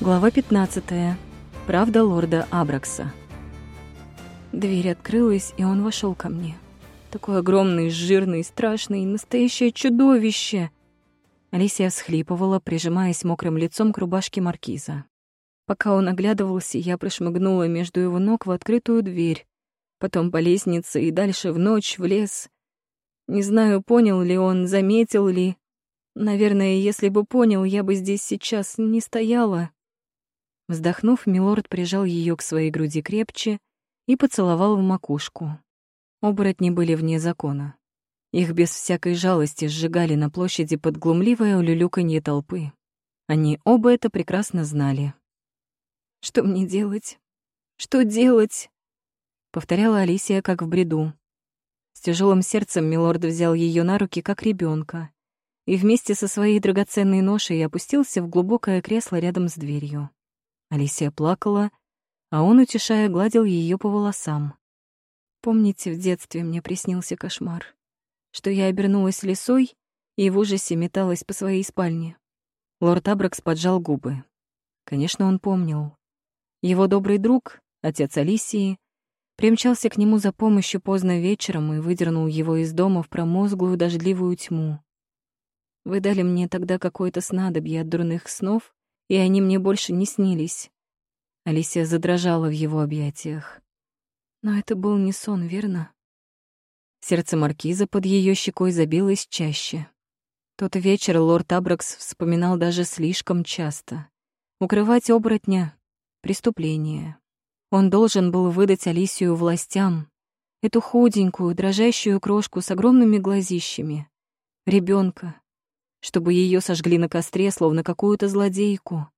Глава 15. Правда лорда Абракса. Дверь открылась, и он вошел ко мне. Такой огромный, жирный, страшный, настоящее чудовище. Алисия всхлипывала, прижимаясь мокрым лицом к рубашке маркиза. Пока он оглядывался, я прошмыгнула между его ног в открытую дверь, потом по лестнице и дальше в ночь, в лес. Не знаю, понял ли он, заметил ли. Наверное, если бы понял, я бы здесь сейчас не стояла. Вздохнув, милорд прижал ее к своей груди крепче и поцеловал в макушку. Оборотни были вне закона. Их без всякой жалости сжигали на площади под глумливое улюлюканье толпы. Они оба это прекрасно знали. «Что мне делать? Что делать?» — повторяла Алисия, как в бреду. С тяжелым сердцем милорд взял ее на руки, как ребенка, и вместе со своей драгоценной ношей опустился в глубокое кресло рядом с дверью. Алисия плакала, а он, утешая, гладил ее по волосам. Помните, в детстве мне приснился кошмар, что я обернулась лисой и в ужасе металась по своей спальне. Лорд Абракс поджал губы. Конечно, он помнил. Его добрый друг, отец Алисии, примчался к нему за помощью поздно вечером и выдернул его из дома в промозглую дождливую тьму. Вы дали мне тогда какое-то снадобье от дурных снов, и они мне больше не снились. Алисия задрожала в его объятиях. Но это был не сон, верно? Сердце маркиза под ее щекой забилось чаще. Тот вечер лорд Абракс вспоминал даже слишком часто. Укрывать оборотня — преступление. Он должен был выдать Алисию властям, эту худенькую, дрожащую крошку с огромными глазищами, ребенка, чтобы ее сожгли на костре, словно какую-то злодейку.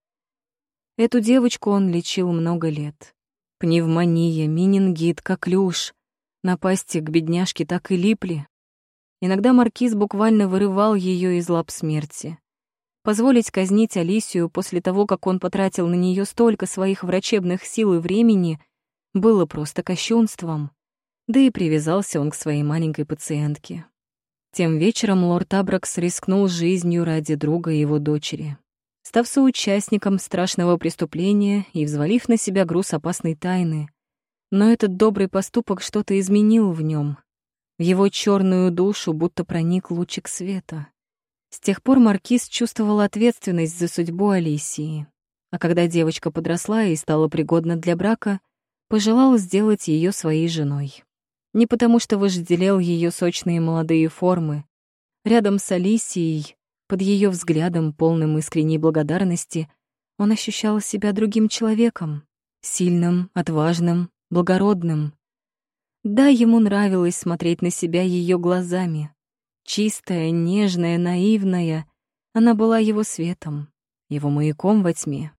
Эту девочку он лечил много лет. Пневмония, менингит, коклюш. Напасти к бедняжке так и липли. Иногда маркиз буквально вырывал ее из лап смерти. Позволить казнить Алисию после того, как он потратил на нее столько своих врачебных сил и времени, было просто кощунством. Да и привязался он к своей маленькой пациентке. Тем вечером лорд Абракс рискнул жизнью ради друга и его дочери. Став соучастником страшного преступления и взвалив на себя груз опасной тайны. Но этот добрый поступок что-то изменил в нем. В его черную душу будто проник лучик света. С тех пор Маркиз чувствовал ответственность за судьбу Алисии. А когда девочка подросла и стала пригодна для брака, пожелал сделать ее своей женой. Не потому что вожделел ее сочные молодые формы. Рядом с Алисией, под ее взглядом, полным искренней благодарности, он ощущал себя другим человеком, сильным, отважным, благородным. Да, ему нравилось смотреть на себя ее глазами. Чистая, нежная, наивная, она была его светом, его маяком во тьме.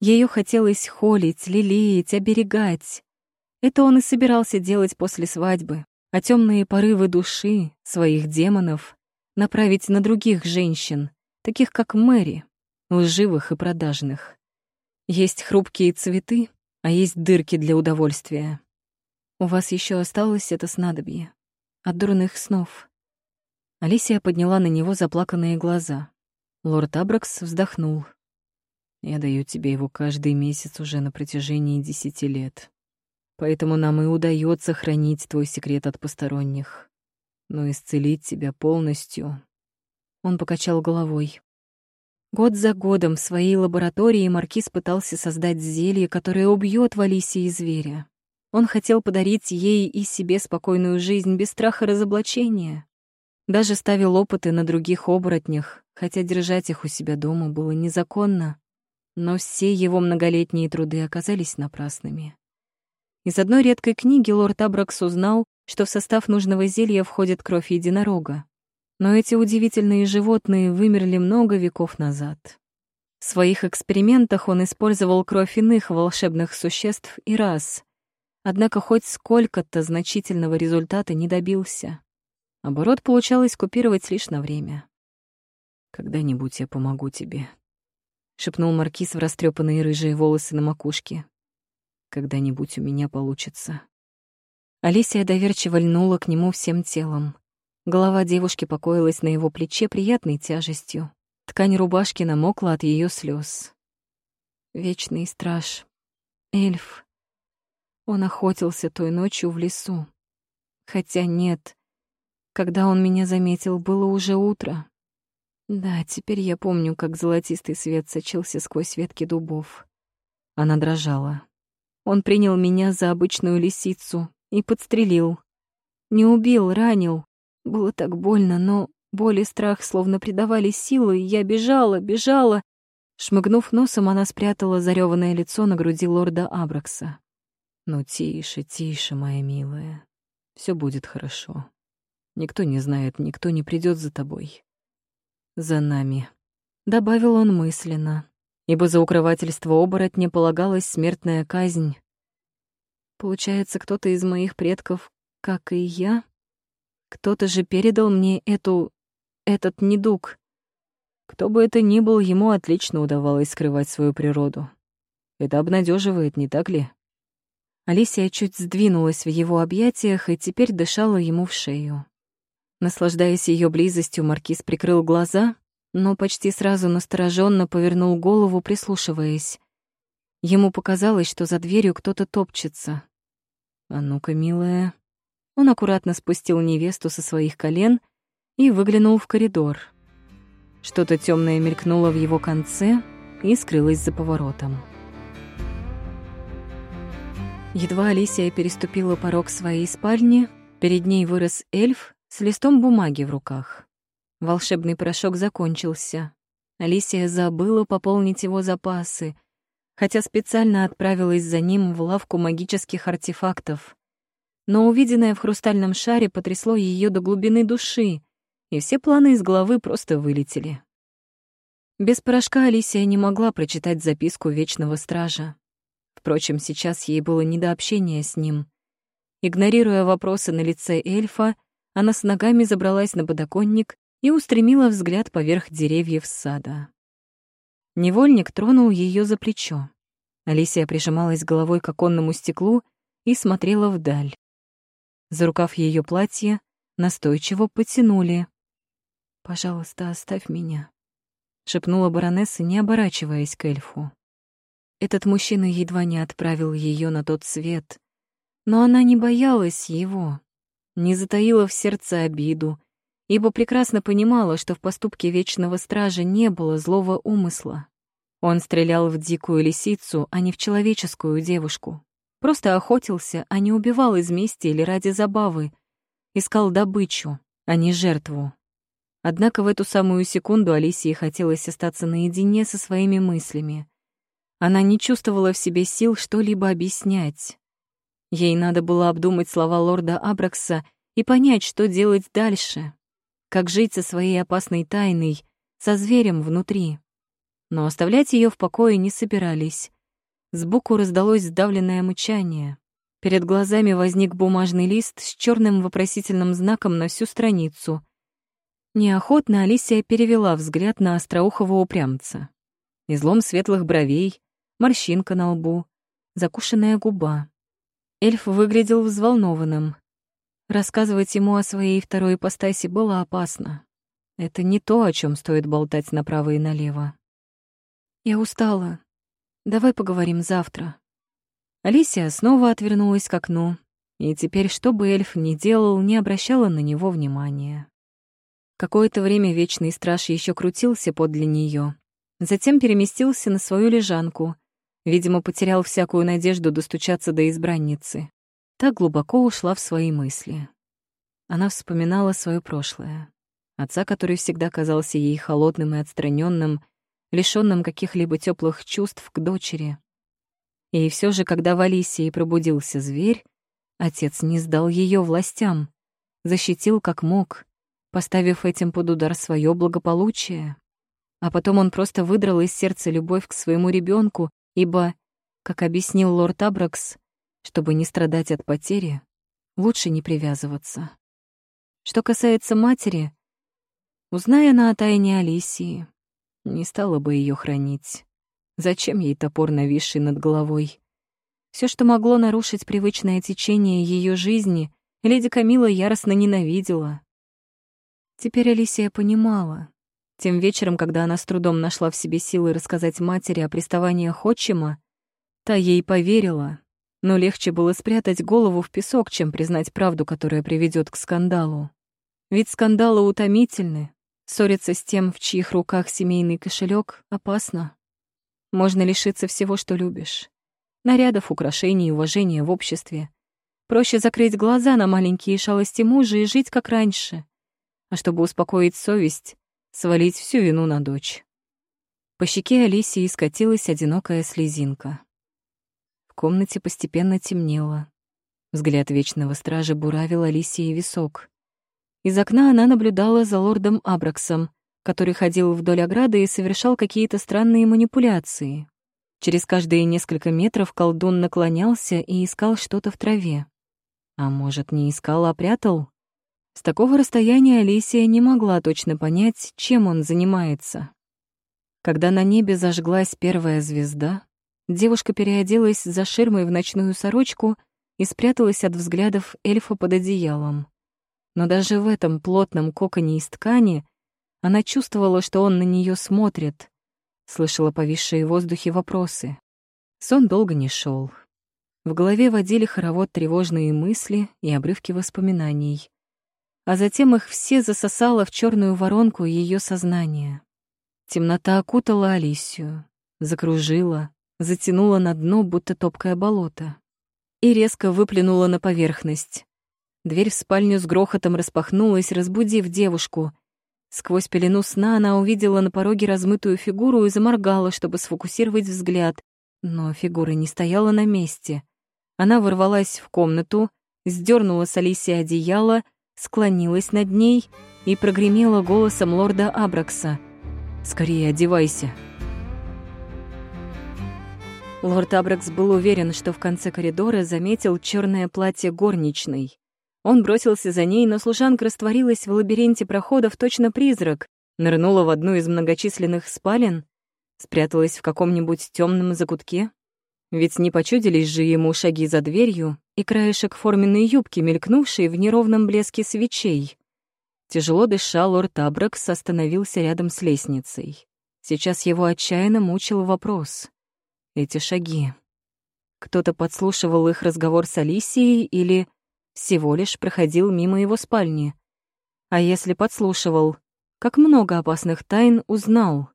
Ее хотелось холить, лелеять, оберегать. Это он и собирался делать после свадьбы, а темные порывы души, своих демонов, направить на других женщин, таких как Мэри, лживых и продажных. Есть хрупкие цветы, а есть дырки для удовольствия. У вас еще осталось это снадобье. От дурных снов. Алисия подняла на него заплаканные глаза. Лорд Абракс вздохнул. «Я даю тебе его каждый месяц уже на протяжении десяти лет. Поэтому нам и удается хранить твой секрет от посторонних. Но исцелить тебя полностью...» Он покачал головой. Год за годом в своей лаборатории Маркиз пытался создать зелье, которое убьет Валисии зверя. Он хотел подарить ей и себе спокойную жизнь без страха разоблачения. Даже ставил опыты на других оборотнях, хотя держать их у себя дома было незаконно. Но все его многолетние труды оказались напрасными. Из одной редкой книги лорд Абракс узнал, что в состав нужного зелья входит кровь единорога. Но эти удивительные животные вымерли много веков назад. В своих экспериментах он использовал кровь иных волшебных существ и рас, однако хоть сколько-то значительного результата не добился. Оборот получалось купировать лишь на время. «Когда-нибудь я помогу тебе», — шепнул Маркиз в растрепанные рыжие волосы на макушке когда-нибудь у меня получится. Алисия доверчиво льнула к нему всем телом. Голова девушки покоилась на его плече приятной тяжестью. Ткань рубашки намокла от ее слез. вечный страж, эльф. Он охотился той ночью в лесу. Хотя нет, когда он меня заметил, было уже утро. Да, теперь я помню, как золотистый свет сочился сквозь ветки дубов. Она дрожала. Он принял меня за обычную лисицу и подстрелил. Не убил, ранил. Было так больно, но боль и страх словно придавали силы, и я бежала, бежала. Шмыгнув носом, она спрятала зарёванное лицо на груди лорда Абракса. «Ну, тише, тише, моя милая. Все будет хорошо. Никто не знает, никто не придет за тобой. За нами», — добавил он мысленно, ибо за укрывательство оборотня полагалась смертная казнь. Получается, кто-то из моих предков как и я. Кто-то же передал мне эту... этот недуг. Кто бы это ни был, ему отлично удавалось скрывать свою природу. Это обнадеживает, не так ли? Алисия чуть сдвинулась в его объятиях и теперь дышала ему в шею. Наслаждаясь ее близостью, маркиз прикрыл глаза, но почти сразу настороженно повернул голову, прислушиваясь. Ему показалось, что за дверью кто-то топчется. «А ну-ка, милая», он аккуратно спустил невесту со своих колен и выглянул в коридор. Что-то темное мелькнуло в его конце и скрылось за поворотом. Едва Алисия переступила порог своей спальни, перед ней вырос эльф с листом бумаги в руках. Волшебный порошок закончился. Алисия забыла пополнить его запасы, хотя специально отправилась за ним в лавку магических артефактов но увиденное в хрустальном шаре потрясло ее до глубины души, и все планы из головы просто вылетели. Без порошка Алисия не могла прочитать записку Вечного Стража. Впрочем, сейчас ей было не до общения с ним. Игнорируя вопросы на лице эльфа, она с ногами забралась на подоконник и устремила взгляд поверх деревьев сада. Невольник тронул ее за плечо. Алисия прижималась головой к оконному стеклу и смотрела вдаль. За рукав ее платья настойчиво потянули. «Пожалуйста, оставь меня», — шепнула баронесса, не оборачиваясь к эльфу. Этот мужчина едва не отправил ее на тот свет, но она не боялась его, не затаила в сердце обиду, ибо прекрасно понимала, что в поступке Вечного Стража не было злого умысла. Он стрелял в дикую лисицу, а не в человеческую девушку. Просто охотился, а не убивал из мести или ради забавы. Искал добычу, а не жертву. Однако в эту самую секунду Алисии хотелось остаться наедине со своими мыслями. Она не чувствовала в себе сил что-либо объяснять. Ей надо было обдумать слова лорда Абракса и понять, что делать дальше. Как жить со своей опасной тайной, со зверем внутри. Но оставлять ее в покое не собирались. Сбоку раздалось сдавленное мычание. Перед глазами возник бумажный лист с черным вопросительным знаком на всю страницу. Неохотно Алисия перевела взгляд на остроухого упрямца. Излом светлых бровей, морщинка на лбу, закушенная губа. Эльф выглядел взволнованным. Рассказывать ему о своей второй ипостаси было опасно. Это не то, о чем стоит болтать направо и налево. «Я устала», Давай поговорим завтра». Алисия снова отвернулась к окну, и теперь, что бы эльф ни делал, не обращала на него внимания. Какое-то время Вечный Страж еще крутился подле нее, затем переместился на свою лежанку, видимо, потерял всякую надежду достучаться до избранницы. Так глубоко ушла в свои мысли. Она вспоминала свое прошлое. Отца, который всегда казался ей холодным и отстраненным, лишённым каких-либо теплых чувств к дочери. И все же, когда в Алисии пробудился зверь, отец не сдал ее властям, защитил как мог, поставив этим под удар свое благополучие. А потом он просто выдрал из сердца любовь к своему ребенку, ибо, как объяснил лорд Абракс, чтобы не страдать от потери, лучше не привязываться. Что касается матери, узная она о тайне Алисии, не стала бы ее хранить. Зачем ей топор, нависший над головой? Все, что могло нарушить привычное течение ее жизни, леди Камила яростно ненавидела. Теперь Алисия понимала. Тем вечером, когда она с трудом нашла в себе силы рассказать матери о приставаниях отчима, та ей поверила, но легче было спрятать голову в песок, чем признать правду, которая приведет к скандалу. Ведь скандалы утомительны, ссориться с тем, в чьих руках семейный кошелек, опасно. Можно лишиться всего, что любишь. Нарядов, украшений, уважения в обществе. Проще закрыть глаза на маленькие шалости мужа и жить как раньше. А чтобы успокоить совесть, свалить всю вину на дочь. По щеке Алисии скатилась одинокая слезинка. Комнате постепенно темнело. Взгляд вечного стража буравил Алисии висок. Из окна она наблюдала за лордом Абраксом, который ходил вдоль ограды и совершал какие-то странные манипуляции. Через каждые несколько метров колдун наклонялся и искал что-то в траве. А может, не искал, а прятал? С такого расстояния Алисия не могла точно понять, чем он занимается. Когда на небе зажглась первая звезда, девушка переоделась за ширмой в ночную сорочку и спряталась от взглядов эльфа под одеялом. Но даже в этом плотном коконе из ткани она чувствовала, что он на нее смотрит, слышала повисшие в воздухе вопросы. Сон долго не шел. В голове водили хоровод тревожные мысли и обрывки воспоминаний. А затем их все засосало в черную воронку ее сознания. Темнота окутала Алисию, закружила, затянула на дно, будто топкое болото. И резко выплюнула на поверхность. Дверь в спальню с грохотом распахнулась, разбудив девушку. Сквозь пелену сна она увидела на пороге размытую фигуру и заморгала, чтобы сфокусировать взгляд. Но фигура не стояла на месте — она ворвалась в комнату, сдернула с Алисии одеяло, склонилась над ней и прогремела голосом лорда Абракса. «Скорее одевайся!» Лорд Абракс был уверен, что в конце коридора заметил черное платье горничной. Он бросился за ней, но служанка растворилась в лабиринте проходов точно призрак, нырнула в одну из многочисленных спален, спряталась в каком-нибудь темном закутке. Ведь не почудились же ему шаги за дверью и краешек форменной юбки, мелькнувшей в неровном блеске свечей. Тяжело дыша, лорд Абракс остановился рядом с лестницей. Сейчас его отчаянно мучил вопрос. Эти шаги. Кто-то подслушивал их разговор с Алисией или всего лишь проходил мимо его спальни. А если подслушивал, как много опасных тайн узнал.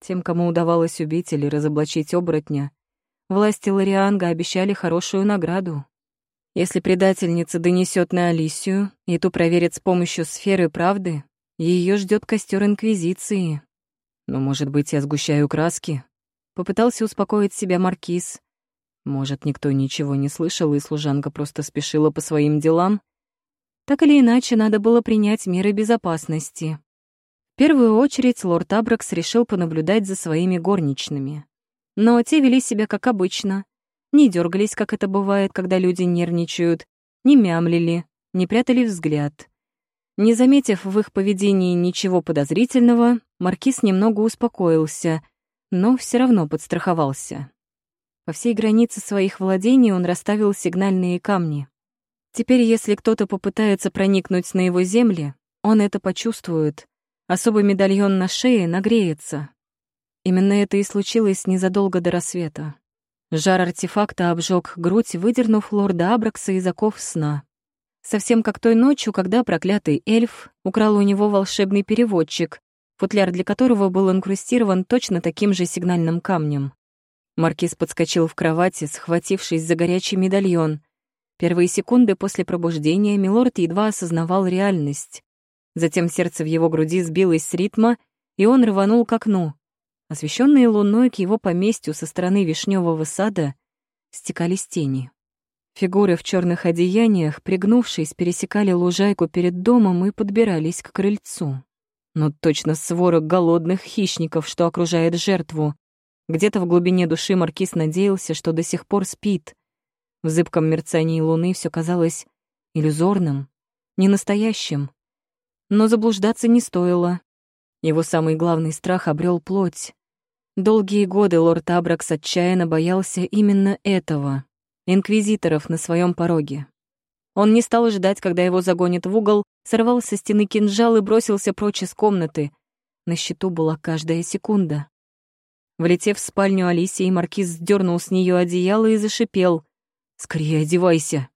Тем, кому удавалось убить или разоблачить оборотня, Власти Лорианга обещали хорошую награду. Если предательница донесет на Алисию, и ту проверит с помощью сферы правды, ее ждет костер Инквизиции. Но, может быть, я сгущаю краски? Попытался успокоить себя Маркиз. Может, никто ничего не слышал, и служанка просто спешила по своим делам? Так или иначе, надо было принять меры безопасности. В первую очередь лорд Абракс решил понаблюдать за своими горничными. Но те вели себя как обычно. Не дергались, как это бывает, когда люди нервничают, не мямлили, не прятали взгляд. Не заметив в их поведении ничего подозрительного, Маркиз немного успокоился, но все равно подстраховался. По всей границе своих владений он расставил сигнальные камни. Теперь, если кто-то попытается проникнуть на его земли, он это почувствует. Особый медальон на шее нагреется, Именно это и случилось незадолго до рассвета. Жар артефакта обжег грудь, выдернув лорда Абракса из оков сна. Совсем как той ночью, когда проклятый эльф украл у него волшебный переводчик, футляр для которого был инкрустирован точно таким же сигнальным камнем. Маркиз подскочил в кровати, схватившись за горячий медальон. Первые секунды после пробуждения Милорд едва осознавал реальность. Затем сердце в его груди сбилось с ритма, и он рванул к окну. Освещенные луной к его поместью со стороны вишневого сада стекались тени. Фигуры в черных одеяниях, пригнувшись, пересекали лужайку перед домом и подбирались к крыльцу. Но точно свора голодных хищников, что окружает жертву. Где-то в глубине души Маркиз надеялся, что до сих пор спит. В зыбком мерцании луны все казалось иллюзорным, ненастоящим. Но заблуждаться не стоило. Его самый главный страх обрел плоть. Долгие годы лорд Абракс отчаянно боялся именно этого — инквизиторов на своем пороге. Он не стал ждать, когда его загонят в угол, сорвал со стены кинжал и бросился прочь из комнаты. На счету была каждая секунда. Влетев в спальню Алисии, маркиз сдернул с нее одеяло и зашипел. «Скорее одевайся!»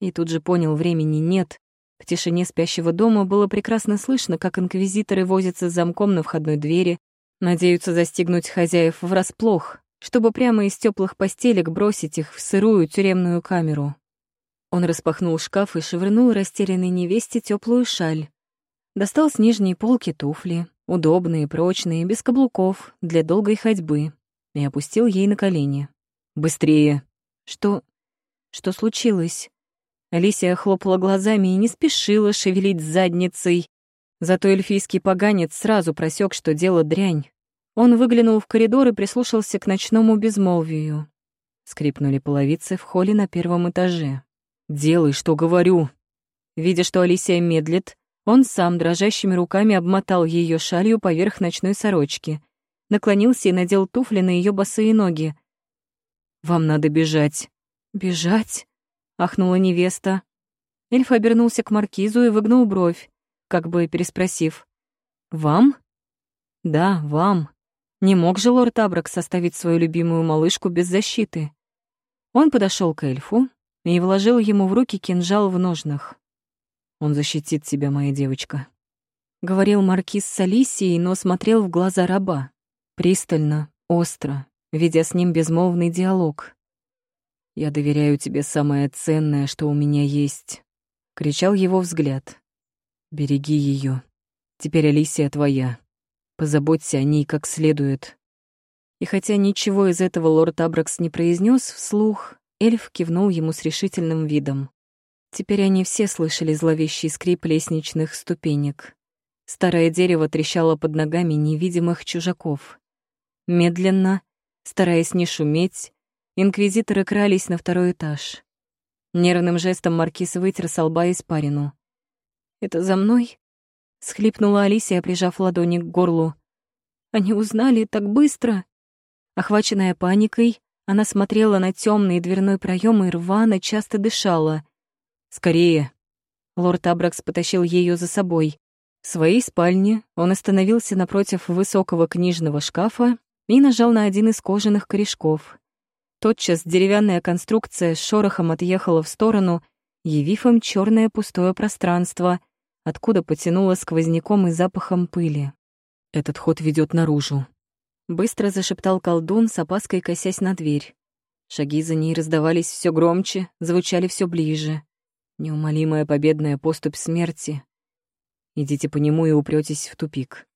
И тут же понял, времени нет. В тишине спящего дома было прекрасно слышно, как инквизиторы возятся с замком на входной двери, надеются застигнуть хозяев врасплох, чтобы прямо из теплых постелек бросить их в сырую тюремную камеру. Он распахнул шкаф и швырнул растерянной невесте теплую шаль. Достал с нижней полки туфли, удобные, прочные, без каблуков, для долгой ходьбы, и опустил ей на колени. «Быстрее!» «Что... что случилось?» Алисия хлопала глазами и не спешила шевелить задницей. Зато эльфийский поганец сразу просек, что дело дрянь. Он выглянул в коридор и прислушался к ночному безмолвию. Скрипнули половицы в холле на первом этаже. «Делай, что говорю!» Видя, что Алисия медлит, он сам дрожащими руками обмотал ее шалью поверх ночной сорочки, наклонился и надел туфли на ее босые ноги. «Вам надо бежать». «Бежать?» — ахнула невеста. Эльф обернулся к маркизу и выгнул бровь, как бы переспросив. «Вам?» «Да, вам. Не мог же лорд Абракс оставить свою любимую малышку без защиты?» Он подошел к эльфу и вложил ему в руки кинжал в ножнах. Он защитит тебя, моя девочка. Говорил маркиз с Алисией, но смотрел в глаза раба. Пристально, остро, ведя с ним безмолвный диалог. «Я доверяю тебе самое ценное, что у меня есть», — кричал его взгляд. «Береги ее. Теперь Алисия твоя. Позаботься о ней как следует». И хотя ничего из этого лорд Абракс не произнес вслух, эльф кивнул ему с решительным видом. Теперь они все слышали зловещий скрип лестничных ступенек. Старое дерево трещало под ногами невидимых чужаков. Медленно, стараясь не шуметь, инквизиторы крались на второй этаж. Нервным жестом маркиз вытер со лба испарину. «Это за мной?» — схлипнула Алисия, прижав ладони к горлу. «Они узнали так быстро!» Охваченная паникой, она смотрела на темный дверной проем и рвано часто дышала — «Скорее!» Лорд Абракс потащил ее за собой. В своей спальне он остановился напротив высокого книжного шкафа и нажал на один из кожаных корешков. Тотчас деревянная конструкция с шорохом отъехала в сторону, явив им черное пустое пространство, откуда потянуло сквозняком и запахом пыли. «Этот ход ведет наружу», — быстро зашептал колдун, с опаской косясь на дверь. Шаги за ней раздавались все громче, звучали все ближе. Неумолимая победная поступь смерти. Идите по нему и упретесь в тупик.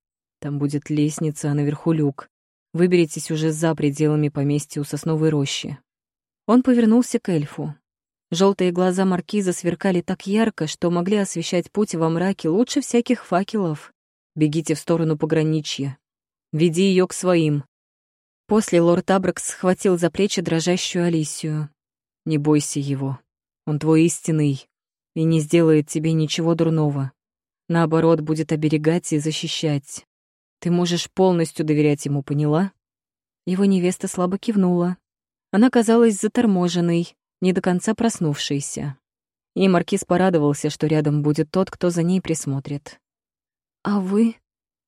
Там будет лестница, а наверху люк. Выберитесь уже за пределами поместья у сосновой рощи. Он повернулся к эльфу. Желтые глаза маркиза сверкали так ярко, что могли освещать путь во мраке лучше всяких факелов. Бегите в сторону пограничья. Веди ее к своим. После лорд Абракс схватил за плечи дрожащую Алисию. Не бойся его. Он твой истинный и не сделает тебе ничего дурного. Наоборот, будет оберегать и защищать. Ты можешь полностью доверять ему, поняла?» Его невеста слабо кивнула. Она казалась заторможенной, не до конца проснувшейся. И маркиз порадовался, что рядом будет тот, кто за ней присмотрит. «А вы?» —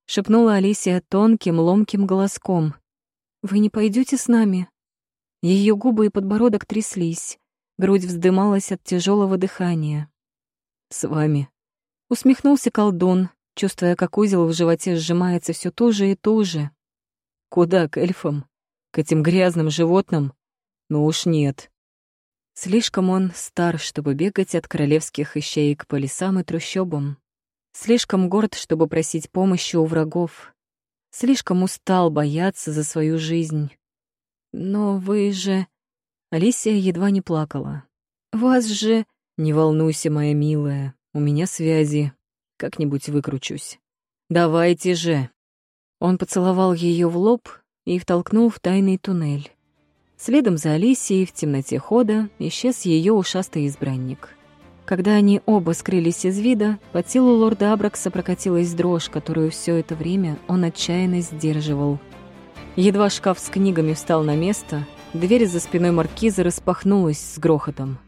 шепнула Алисия тонким, ломким голоском. «Вы не пойдете с нами?» Ее губы и подбородок тряслись, грудь вздымалась от тяжелого дыхания. «С вами». Усмехнулся колдун, чувствуя, как узел в животе сжимается все туже и туже. «Куда к эльфам? К этим грязным животным? Ну уж нет». Слишком он стар, чтобы бегать от королевских ищеек по лесам и трущобам. Слишком горд, чтобы просить помощи у врагов. Слишком устал бояться за свою жизнь. Но вы же... Алисия едва не плакала. Вас же... «Не волнуйся, моя милая, у меня связи. Как-нибудь выкручусь. Давайте же!» Он поцеловал ее в лоб и втолкнул в тайный туннель. Следом за Алисией в темноте хода исчез ее ушастый избранник. Когда они оба скрылись из вида, по телу лорда Абракса прокатилась дрожь, которую все это время он отчаянно сдерживал. Едва шкаф с книгами встал на место, дверь за спиной маркиза распахнулась с грохотом.